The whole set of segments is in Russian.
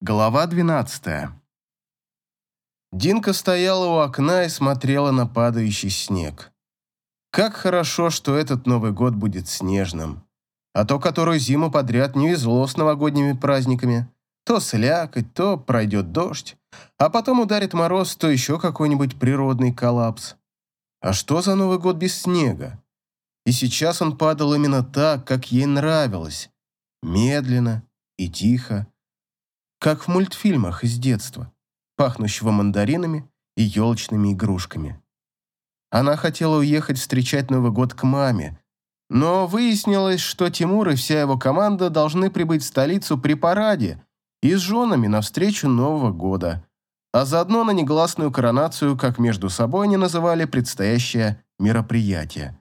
Глава 12. Динка стояла у окна и смотрела на падающий снег. Как хорошо, что этот Новый год будет снежным. А то, которую зиму подряд не везло с новогодними праздниками. То слякоть, то пройдет дождь, а потом ударит мороз, то еще какой-нибудь природный коллапс. А что за Новый год без снега? И сейчас он падал именно так, как ей нравилось. Медленно и тихо как в мультфильмах из детства, пахнущего мандаринами и елочными игрушками. Она хотела уехать встречать Новый год к маме, но выяснилось, что Тимур и вся его команда должны прибыть в столицу при параде и с женами на встречу Нового года, а заодно на негласную коронацию, как между собой они называли предстоящее мероприятие.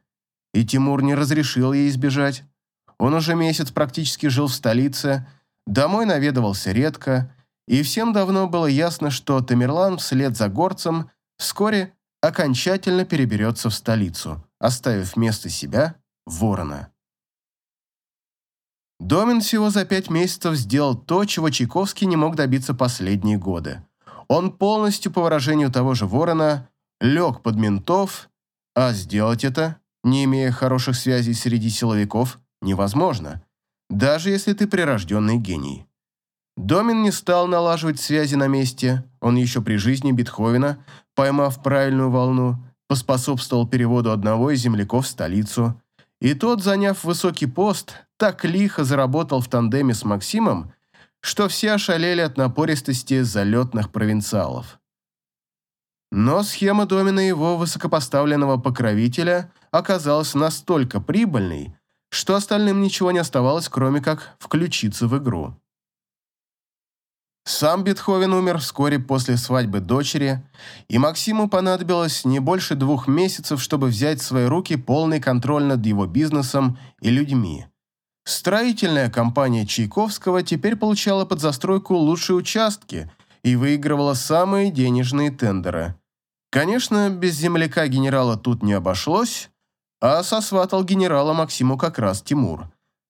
И Тимур не разрешил ей избежать. Он уже месяц практически жил в столице, Домой наведывался редко, и всем давно было ясно, что Тамерлан вслед за горцем вскоре окончательно переберется в столицу, оставив вместо себя ворона. Домин всего за пять месяцев сделал то, чего Чайковский не мог добиться последние годы. Он полностью, по выражению того же ворона, лег под ментов, а сделать это, не имея хороших связей среди силовиков, невозможно даже если ты прирожденный гений. Домин не стал налаживать связи на месте, он еще при жизни Бетховена, поймав правильную волну, поспособствовал переводу одного из земляков в столицу, и тот, заняв высокий пост, так лихо заработал в тандеме с Максимом, что все ошалели от напористости залетных провинциалов. Но схема Домина его высокопоставленного покровителя оказалась настолько прибыльной, что остальным ничего не оставалось, кроме как включиться в игру. Сам Бетховен умер вскоре после свадьбы дочери, и Максиму понадобилось не больше двух месяцев, чтобы взять в свои руки полный контроль над его бизнесом и людьми. Строительная компания Чайковского теперь получала под застройку лучшие участки и выигрывала самые денежные тендеры. Конечно, без земляка генерала тут не обошлось, а сосватал генерала Максиму как раз Тимур,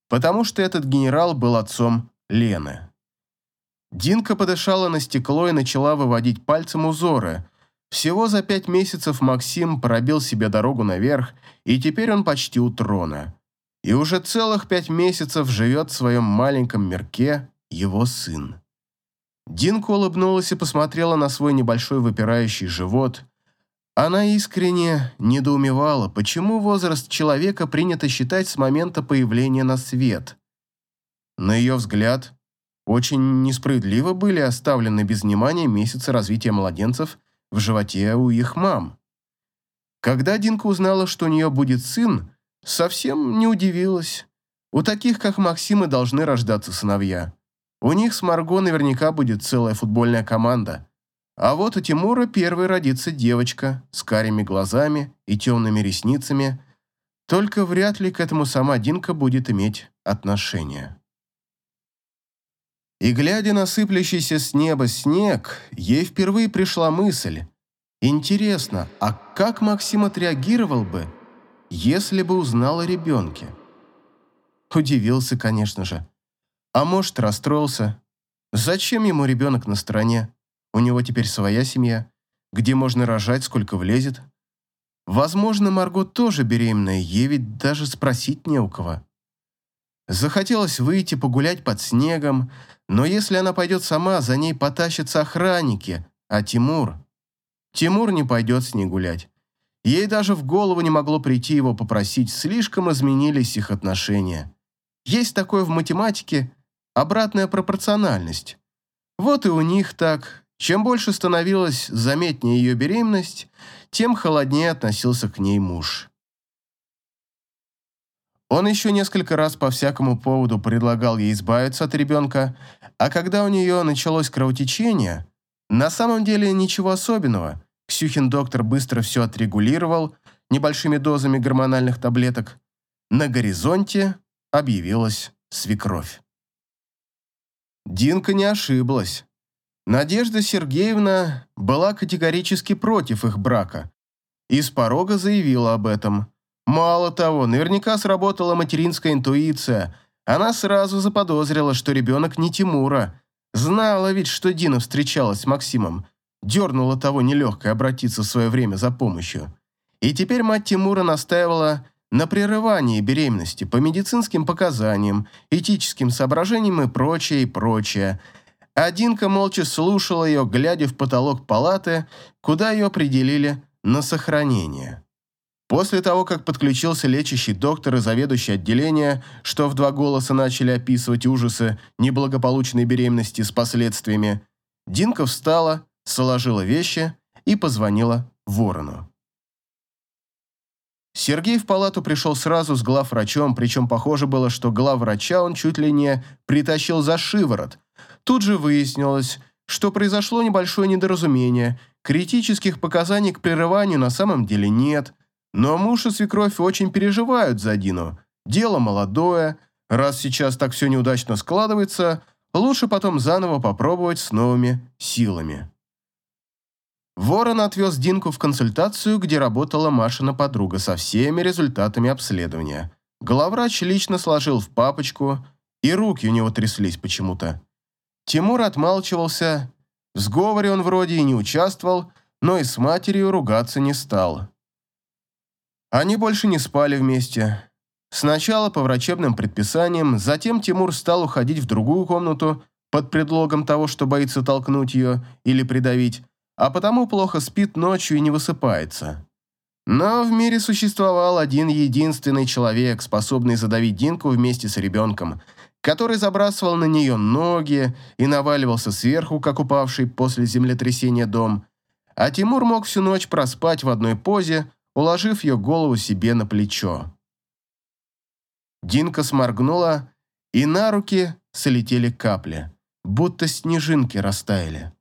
потому что этот генерал был отцом Лены. Динка подышала на стекло и начала выводить пальцем узоры. Всего за пять месяцев Максим пробил себе дорогу наверх, и теперь он почти у трона. И уже целых пять месяцев живет в своем маленьком мирке его сын. Динка улыбнулась и посмотрела на свой небольшой выпирающий живот – она искренне недоумевала, почему возраст человека принято считать с момента появления на свет. На ее взгляд, очень несправедливо были оставлены без внимания месяцы развития младенцев в животе у их мам. Когда Динка узнала, что у нее будет сын, совсем не удивилась. У таких, как Максимы, должны рождаться сыновья. У них с Марго наверняка будет целая футбольная команда. А вот у Тимура первой родится девочка с карими глазами и темными ресницами, только вряд ли к этому сама Динка будет иметь отношение. И глядя на сыплющийся с неба снег, ей впервые пришла мысль. Интересно, а как Максим отреагировал бы, если бы узнал о ребенке? Удивился, конечно же. А может, расстроился. Зачем ему ребенок на стороне? У него теперь своя семья, где можно рожать, сколько влезет. Возможно, Марго тоже беременная, ей ведь даже спросить не у кого. Захотелось выйти погулять под снегом, но если она пойдет сама, за ней потащатся охранники, а Тимур... Тимур не пойдет с ней гулять. Ей даже в голову не могло прийти его попросить, слишком изменились их отношения. Есть такое в математике обратная пропорциональность. Вот и у них так, чем больше становилась заметнее ее беременность, тем холоднее относился к ней муж. Он еще несколько раз по всякому поводу предлагал ей избавиться от ребенка, а когда у нее началось кровотечение, на самом деле ничего особенного. Ксюхин доктор быстро все отрегулировал небольшими дозами гормональных таблеток. На горизонте объявилась свекровь. Динка не ошиблась. Надежда Сергеевна была категорически против их брака и с порога заявила об этом. Мало того, наверняка сработала материнская интуиция. Она сразу заподозрила, что ребенок не Тимура. Знала ведь, что Дина встречалась с Максимом, дернула того нелегкой обратиться в свое время за помощью. И теперь мать Тимура настаивала на прерывании беременности по медицинским показаниям, этическим соображениям и прочее, и прочее. А Динка молча слушала ее, глядя в потолок палаты, куда ее определили на сохранение. После того, как подключился лечащий доктор и заведующий отделения, что в два голоса начали описывать ужасы неблагополучной беременности с последствиями, Динка встала, сложила вещи и позвонила Ворону. Сергей в палату пришел сразу с главврачом, причем похоже было, что главврача он чуть ли не притащил за шиворот. Тут же выяснилось, что произошло небольшое недоразумение, критических показаний к прерыванию на самом деле нет – но муж и свекровь очень переживают за Дину. Дело молодое. Раз сейчас так все неудачно складывается, лучше потом заново попробовать с новыми силами. Ворон отвез Динку в консультацию, где работала Машина подруга со всеми результатами обследования. Главврач лично сложил в папочку, и руки у него тряслись почему-то. Тимур отмалчивался. В сговоре он вроде и не участвовал, но и с матерью ругаться не стал. Они больше не спали вместе. Сначала по врачебным предписаниям, затем Тимур стал уходить в другую комнату под предлогом того, что боится толкнуть ее или придавить, а потому плохо спит ночью и не высыпается. Но в мире существовал один единственный человек, способный задавить Динку вместе с ребенком, который забрасывал на нее ноги и наваливался сверху, как упавший после землетрясения дом. А Тимур мог всю ночь проспать в одной позе, уложив ее голову себе на плечо. Динка сморгнула, и на руки слетели капли, будто снежинки растаяли.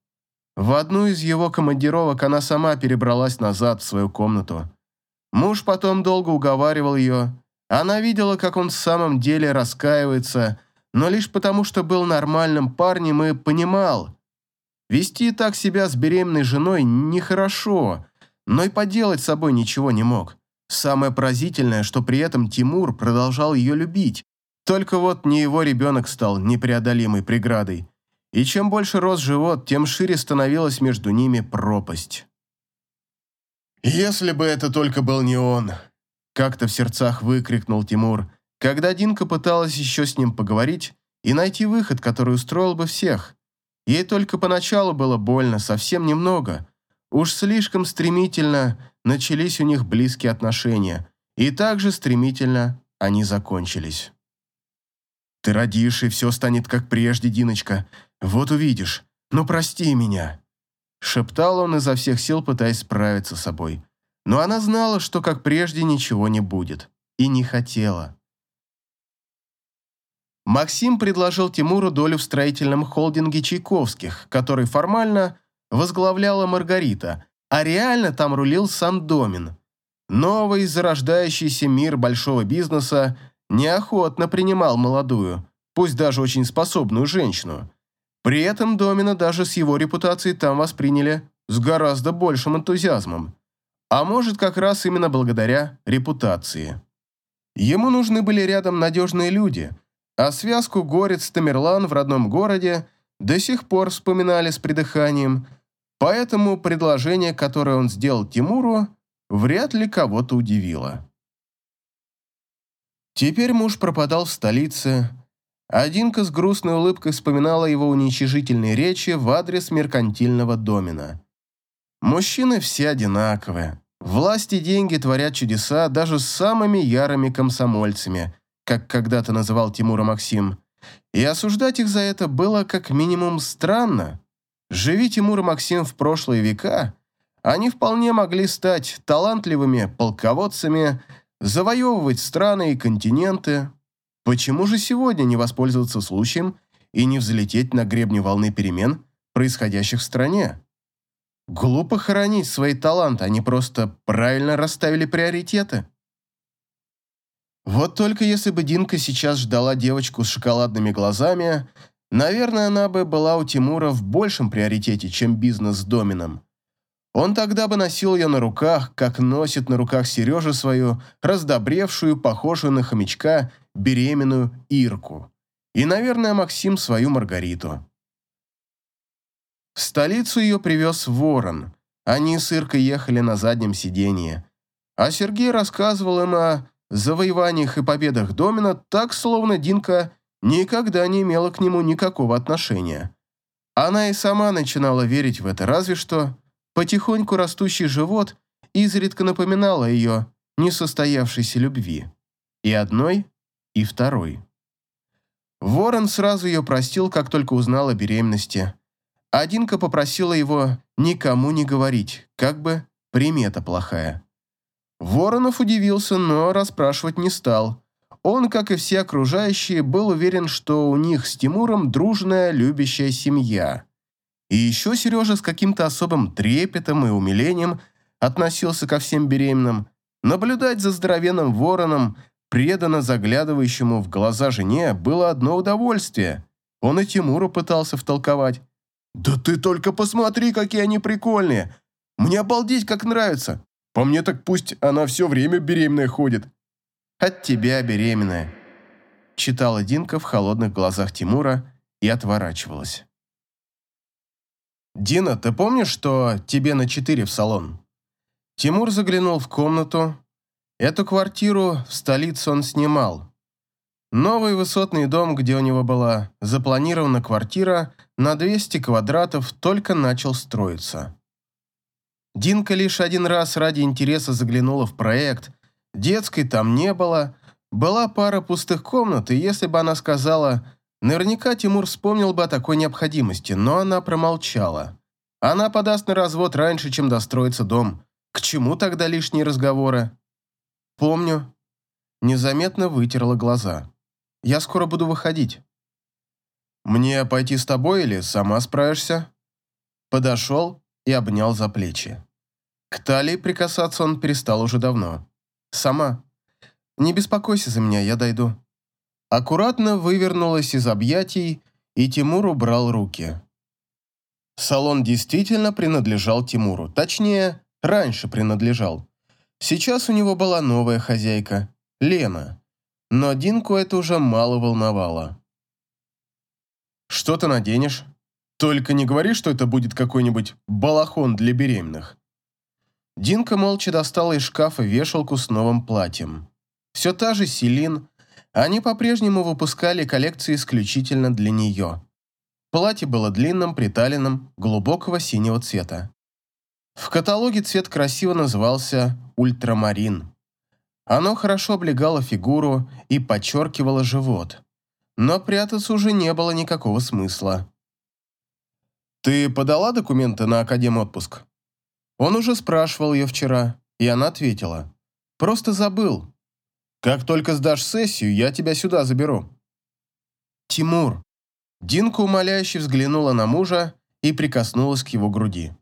В одну из его командировок она сама перебралась назад в свою комнату. Муж потом долго уговаривал ее. Она видела, как он в самом деле раскаивается, но лишь потому, что был нормальным парнем и понимал. Вести так себя с беременной женой нехорошо, но и поделать с собой ничего не мог. Самое поразительное, что при этом Тимур продолжал ее любить. Только вот не его ребенок стал непреодолимой преградой. И чем больше рос живот, тем шире становилась между ними пропасть. «Если бы это только был не он!» Как-то в сердцах выкрикнул Тимур, когда Динка пыталась еще с ним поговорить и найти выход, который устроил бы всех. Ей только поначалу было больно, совсем немного, Уж слишком стремительно начались у них близкие отношения, и также стремительно они закончились. «Ты родишь, и все станет как прежде, Диночка. Вот увидишь. Ну, прости меня!» Шептал он изо всех сил, пытаясь справиться с собой. Но она знала, что как прежде ничего не будет. И не хотела. Максим предложил Тимуру долю в строительном холдинге Чайковских, который формально возглавляла Маргарита, а реально там рулил сам Домин. Новый зарождающийся мир большого бизнеса неохотно принимал молодую, пусть даже очень способную женщину. При этом Домина даже с его репутацией там восприняли с гораздо большим энтузиазмом. А может, как раз именно благодаря репутации. Ему нужны были рядом надежные люди, а связку Горец-Тамерлан в родном городе до сих пор вспоминали с придыханием, Поэтому предложение, которое он сделал Тимуру, вряд ли кого-то удивило. Теперь муж пропадал в столице, а Динка с грустной улыбкой вспоминала его уничижительные речи в адрес меркантильного домина. Мужчины все одинаковые. Власть и деньги творят чудеса даже с самыми ярыми комсомольцами, как когда-то называл Тимура Максим. И осуждать их за это было как минимум странно. Живи Тимур и Максим в прошлые века, они вполне могли стать талантливыми полководцами, завоевывать страны и континенты. Почему же сегодня не воспользоваться случаем и не взлететь на гребне волны перемен, происходящих в стране? Глупо хоронить свои таланты, они просто правильно расставили приоритеты. Вот только если бы Динка сейчас ждала девочку с шоколадными глазами, Наверное, она бы была у Тимура в большем приоритете, чем бизнес с Домином. Он тогда бы носил ее на руках, как носит на руках Сережа свою раздобревшую, похожую на хомячка, беременную Ирку. И, наверное, Максим свою Маргариту. В столицу ее привез ворон. Они с Иркой ехали на заднем сиденье. А Сергей рассказывал им о завоеваниях и победах Домина так, словно Динка никогда не имела к нему никакого отношения. Она и сама начинала верить в это, разве что потихоньку растущий живот изредка напоминал о ее несостоявшейся любви. И одной, и второй. Ворон сразу ее простил, как только узнал о беременности. А Динка попросила его никому не говорить, как бы примета плохая. Воронов удивился, но расспрашивать не стал. Он, как и все окружающие, был уверен, что у них с Тимуром дружная, любящая семья. И еще Сережа с каким-то особым трепетом и умилением относился ко всем беременным. Наблюдать за здоровенным вороном, преданно заглядывающему в глаза жене, было одно удовольствие. Он и Тимуру пытался втолковать. «Да ты только посмотри, какие они прикольные! Мне обалдеть, как нравится! По мне так пусть она все время беременная ходит!» «От тебя беременная», — читала Динка в холодных глазах Тимура и отворачивалась. «Дина, ты помнишь, что тебе на четыре в салон?» Тимур заглянул в комнату. Эту квартиру в столице он снимал. Новый высотный дом, где у него была запланирована квартира на 200 квадратов, только начал строиться. Динка лишь один раз ради интереса заглянула в проект, Детской там не было. Была пара пустых комнат, и если бы она сказала, наверняка Тимур вспомнил бы о такой необходимости, но она промолчала. Она подаст на развод раньше, чем достроится дом. К чему тогда лишние разговоры? Помню. Незаметно вытерла глаза. Я скоро буду выходить. Мне пойти с тобой или сама справишься? Подошел и обнял за плечи. К талии прикасаться он перестал уже давно. Сама. Не беспокойся за меня, я дойду. Аккуратно вывернулась из объятий, и Тимур убрал руки. Салон действительно принадлежал Тимуру. Точнее, раньше принадлежал. Сейчас у него была новая хозяйка, Лена. Но Динку это уже мало волновало. «Что ты наденешь? Только не говори, что это будет какой-нибудь балахон для беременных». Динка молча достала из шкафа вешалку с новым платьем. Все та же Селин. Они по-прежнему выпускали коллекции исключительно для нее. Платье было длинным, приталенным, глубокого синего цвета. В каталоге цвет красиво назывался «Ультрамарин». Оно хорошо облегало фигуру и подчеркивало живот. Но прятаться уже не было никакого смысла. «Ты подала документы на академ-отпуск?» Он уже спрашивал ее вчера, и она ответила. «Просто забыл. Как только сдашь сессию, я тебя сюда заберу». «Тимур». Динка умоляюще взглянула на мужа и прикоснулась к его груди.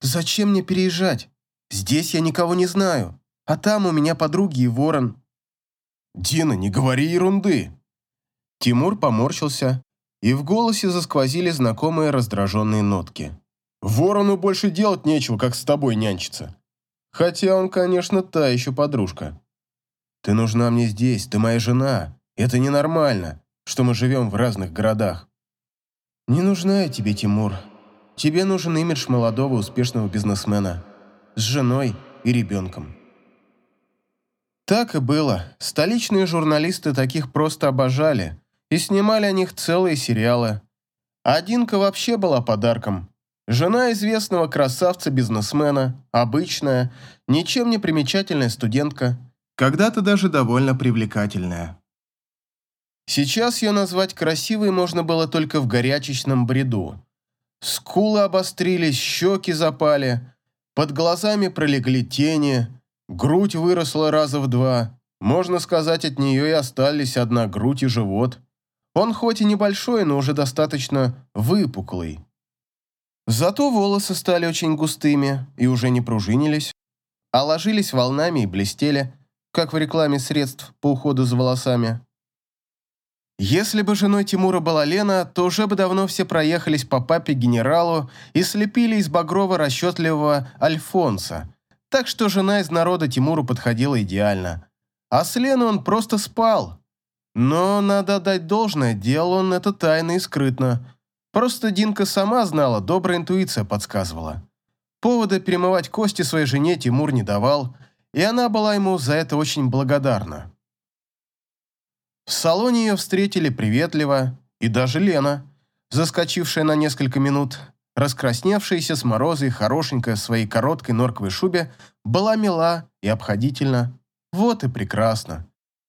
«Зачем мне переезжать? Здесь я никого не знаю, а там у меня подруги и ворон». «Дина, не говори ерунды!» Тимур поморщился, и в голосе засквозили знакомые раздраженные нотки. Ворону больше делать нечего, как с тобой нянчиться. Хотя он, конечно, та еще подружка. Ты нужна мне здесь, ты моя жена. Это ненормально, что мы живем в разных городах. Не нужна я тебе, Тимур. Тебе нужен имидж молодого успешного бизнесмена. С женой и ребенком. Так и было. Столичные журналисты таких просто обожали и снимали о них целые сериалы. А Динка вообще была подарком, Жена известного красавца-бизнесмена, обычная, ничем не примечательная студентка, когда-то даже довольно привлекательная. Сейчас ее назвать красивой можно было только в горячечном бреду. Скулы обострились, щеки запали, под глазами пролегли тени, грудь выросла раза в два. Можно сказать, от нее и остались одна грудь и живот. Он хоть и небольшой, но уже достаточно выпуклый. Зато волосы стали очень густыми и уже не пружинились, а ложились волнами и блестели, как в рекламе средств по уходу за волосами. Если бы женой Тимура была Лена, то уже бы давно все проехались по папе-генералу и слепили из багрова расчетливого Альфонса, так что жена из народа Тимуру подходила идеально. А с Леной он просто спал. Но, надо дать должное, делал он это тайно и скрытно – Просто Динка сама знала, добрая интуиция подсказывала. Повода перемывать кости своей жене Тимур не давал, и она была ему за это очень благодарна. В салоне ее встретили приветливо, и даже Лена, заскочившая на несколько минут, раскрасневшаяся с мороза и хорошенькая в своей короткой норковой шубе, была мила и обходительна. Вот и прекрасно.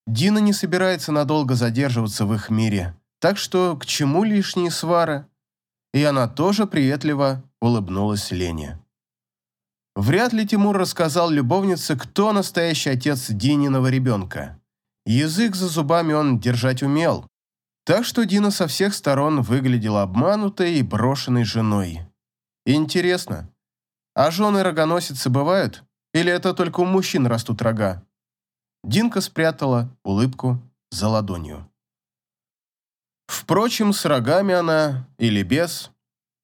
Дина не собирается надолго задерживаться в их мире, так что к чему лишние свары? И она тоже приветливо улыбнулась Лене. Вряд ли Тимур рассказал любовнице, кто настоящий отец Дининого ребенка. Язык за зубами он держать умел, так что Дина со всех сторон выглядела обманутой и брошенной женой. Интересно, а жены рогоносицы бывают? Или это только у мужчин растут рога? Динка спрятала улыбку за ладонью. Впрочем, с рогами она или без,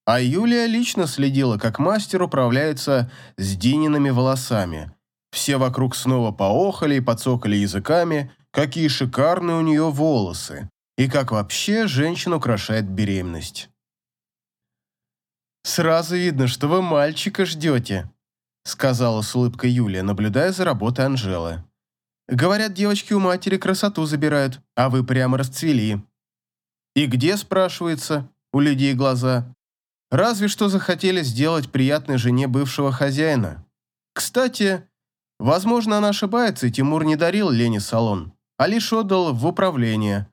а Юлия лично следила, как мастер управляется с Диниными волосами. Все вокруг снова поохали и подсокали языками, какие шикарные у нее волосы, и как вообще женщин украшает беременность. «Сразу видно, что вы мальчика ждете», сказала с улыбкой Юлия, наблюдая за работой Анжелы. «Говорят, девочки у матери красоту забирают, а вы прямо расцвели». «И где?» – спрашивается, у людей глаза. Разве что захотели сделать приятной жене бывшего хозяина. Кстати, возможно, она ошибается, и Тимур не дарил Лене салон, а лишь отдал в управление.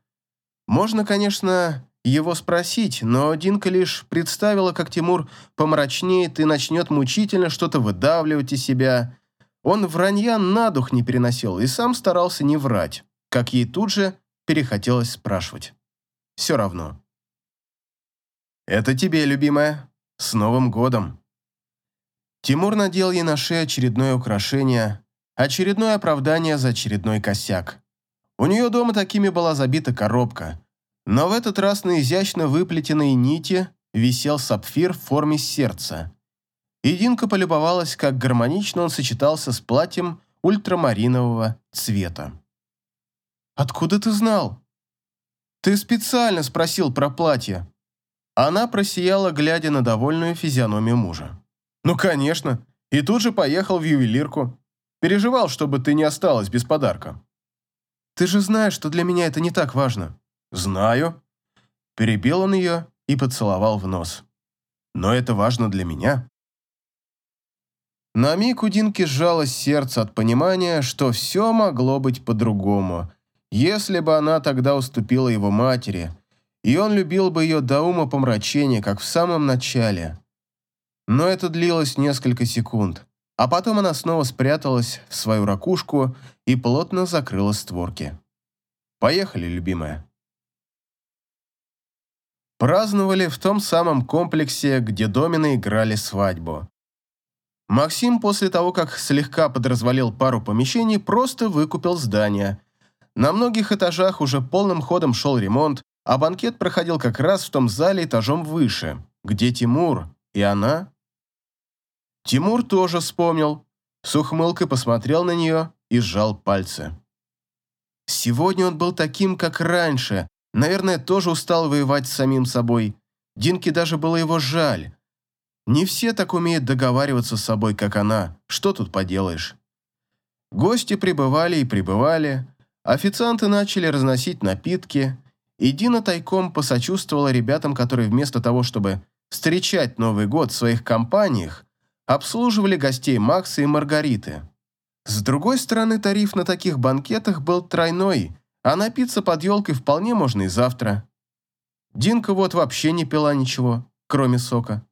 Можно, конечно, его спросить, но Динка лишь представила, как Тимур помрачнеет и начнет мучительно что-то выдавливать из себя. Он вранья на дух не переносил и сам старался не врать, как ей тут же перехотелось спрашивать. Все равно. «Это тебе, любимая. С Новым годом!» Тимур надел ей на шею очередное украшение, очередное оправдание за очередной косяк. У нее дома такими была забита коробка, но в этот раз на изящно выплетенной нити висел сапфир в форме сердца. И Динка полюбовалась, как гармонично он сочетался с платьем ультрамаринового цвета. «Откуда ты знал?» «Ты специально спросил про платье», она просияла, глядя на довольную физиономию мужа. «Ну, конечно. И тут же поехал в ювелирку. Переживал, чтобы ты не осталась без подарка». «Ты же знаешь, что для меня это не так важно». «Знаю». Перебил он ее и поцеловал в нос. «Но это важно для меня». На миг у Динки сжалось сердце от понимания, что все могло быть по-другому, если бы она тогда уступила его матери – и он любил бы ее до ума помрачения, как в самом начале. Но это длилось несколько секунд, а потом она снова спряталась в свою ракушку и плотно закрыла створки. «Поехали, любимая». Праздновали в том самом комплексе, где Домины играли свадьбу. Максим после того, как слегка подразвалил пару помещений, просто выкупил здание. На многих этажах уже полным ходом шел ремонт, а банкет проходил как раз в том зале этажом выше, где Тимур и она. Тимур тоже вспомнил, с ухмылкой посмотрел на нее и сжал пальцы. Сегодня он был таким, как раньше, наверное, тоже устал воевать с самим собой. Динке даже было его жаль. Не все так умеют договариваться с собой, как она. Что тут поделаешь? Гости прибывали и прибывали. Официанты начали разносить напитки, и Дина тайком посочувствовала ребятам, которые вместо того, чтобы встречать Новый год в своих компаниях, обслуживали гостей Макса и Маргариты. С другой стороны, тариф на таких банкетах был тройной, а напиться под елкой вполне можно и завтра. Динка вот вообще не пила ничего, кроме сока.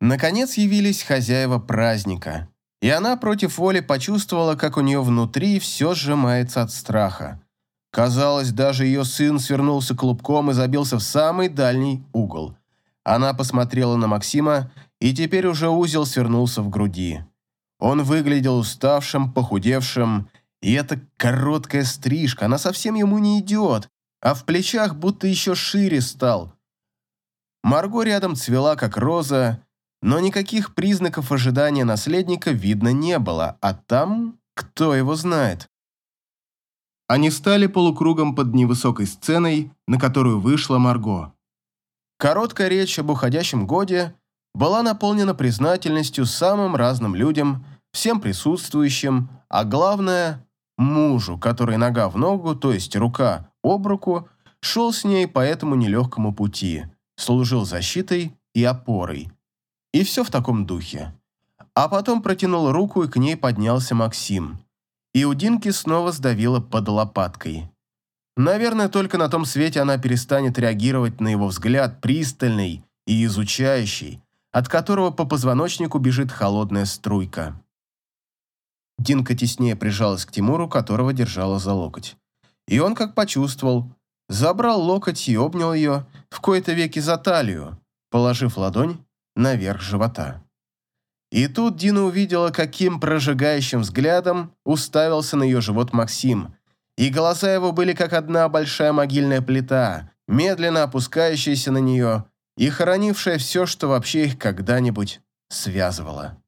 Наконец явились хозяева праздника, и она против воли почувствовала, как у нее внутри все сжимается от страха. Казалось, даже ее сын свернулся клубком и забился в самый дальний угол. Она посмотрела на Максима, и теперь уже узел свернулся в груди. Он выглядел уставшим, похудевшим, и эта короткая стрижка, она совсем ему не идет, а в плечах будто еще шире стал. Марго рядом цвела, как роза, но никаких признаков ожидания наследника видно не было, а там кто его знает. Они стали полукругом под невысокой сценой, на которую вышла Марго. Короткая речь об уходящем годе была наполнена признательностью самым разным людям, всем присутствующим, а главное – мужу, который нога в ногу, то есть рука об руку, шел с ней по этому нелегкому пути, служил защитой и опорой. И все в таком духе. А потом протянул руку, и к ней поднялся Максим. И у Динки снова сдавило под лопаткой. Наверное, только на том свете она перестанет реагировать на его взгляд, пристальный и изучающий, от которого по позвоночнику бежит холодная струйка. Динка теснее прижалась к Тимуру, которого держала за локоть. И он, как почувствовал, забрал локоть и обнял ее в кои-то веки за талию, положив ладонь наверх живота. И тут Дина увидела, каким прожигающим взглядом уставился на ее живот Максим, и глаза его были как одна большая могильная плита, медленно опускающаяся на нее и хоронившая все, что вообще их когда-нибудь связывало.